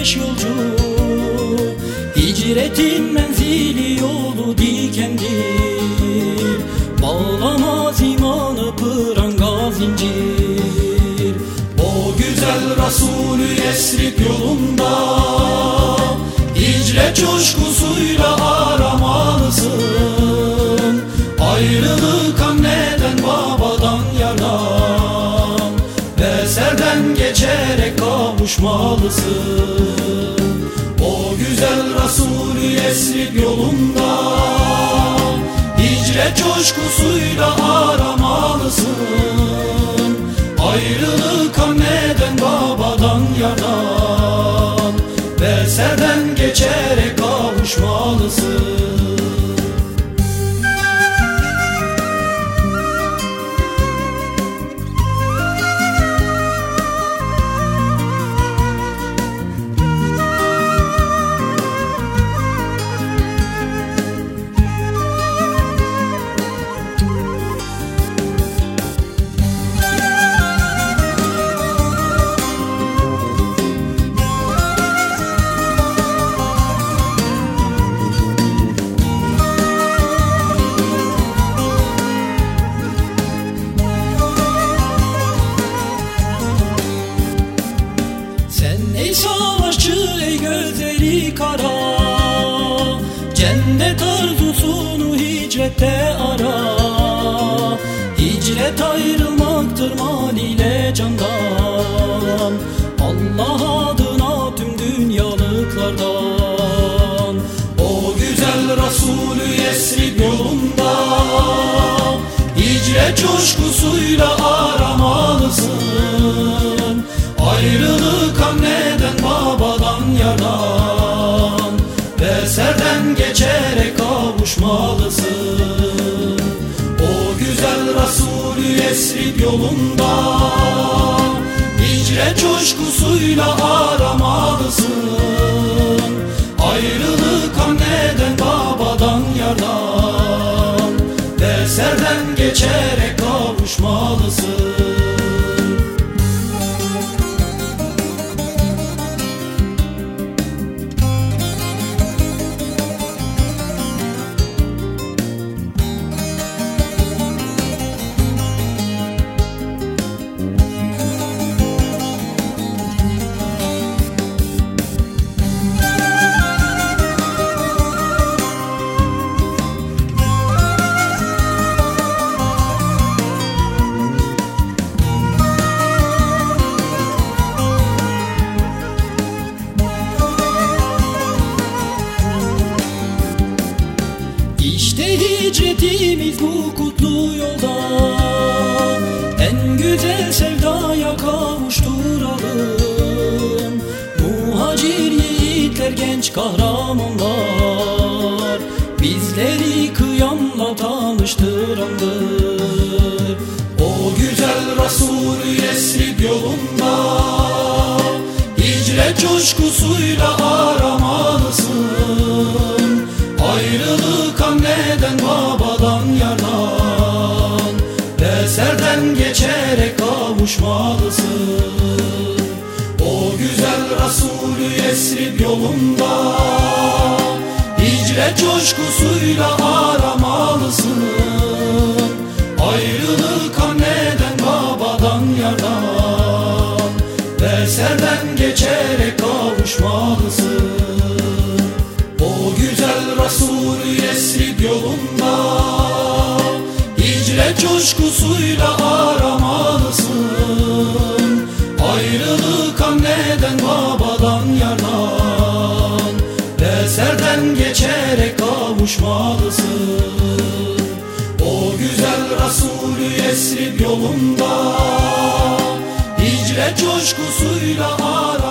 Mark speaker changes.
Speaker 1: geç yolcu. Hicretin menzili yolu dikendir Bağlamaz imanı pranga zincir O güzel Resulü Yesrib yolunda Hicret coşkusuyla aramalısın. Ayrılık anneden babadan geçerek kavuşmalısın O güzel Resulü Yesrib yolunda. Hicret coşkusuyla aramalısın Ayrılık anneden babadan yardan Ve serden geçerek kavuşmalısın gözleri kara Cennet arzusunu hicrette ara. Hicret ayrılmaktır mal ile candan. Allah adına tüm dünyalıklardan. O güzel Resulü Yesrib yolunda Hicret coşkusuyla aramalısın yardan Ve serden geçerek kavuşmalısın. O güzel Resulü Yesrib yolunda Hicret coşkusuyla aramalısın. Ayrılık anneden babadan yardan Ve serden geçerek kavuşmalısın hicretimiz bu kutlu yolda. En güzel sevdaya kavuşturalım Muhacir yiğitler genç kahramanlar. Bizleri kıyamla tanıştırandır O güzel Resulü Yesrib yolunda. Hicret coşkusuyla Ve serden geçerek kavuşmalısın O güzel Resulü Yesrib yolunda Hicret coşkusuyla aramalısın Ayrılık anneden babadan yardan Ve serden geçerek kavuşmalısın Ayrılık anneden babadan yardan Ve serden geçerek kavuşmalısın. O güzel Resulü Yesrib yolunda Hicret coşkusuyla aramalısın